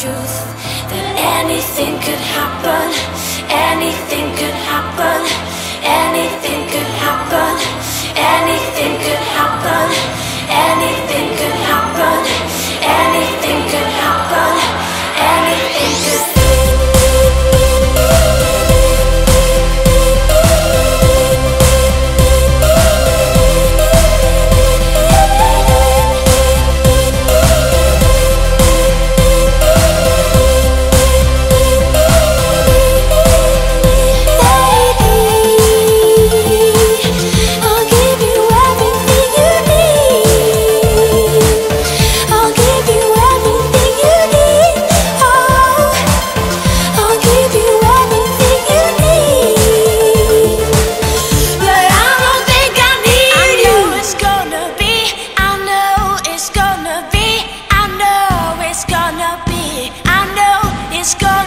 truth that anything could happen, anything could happen. is gone.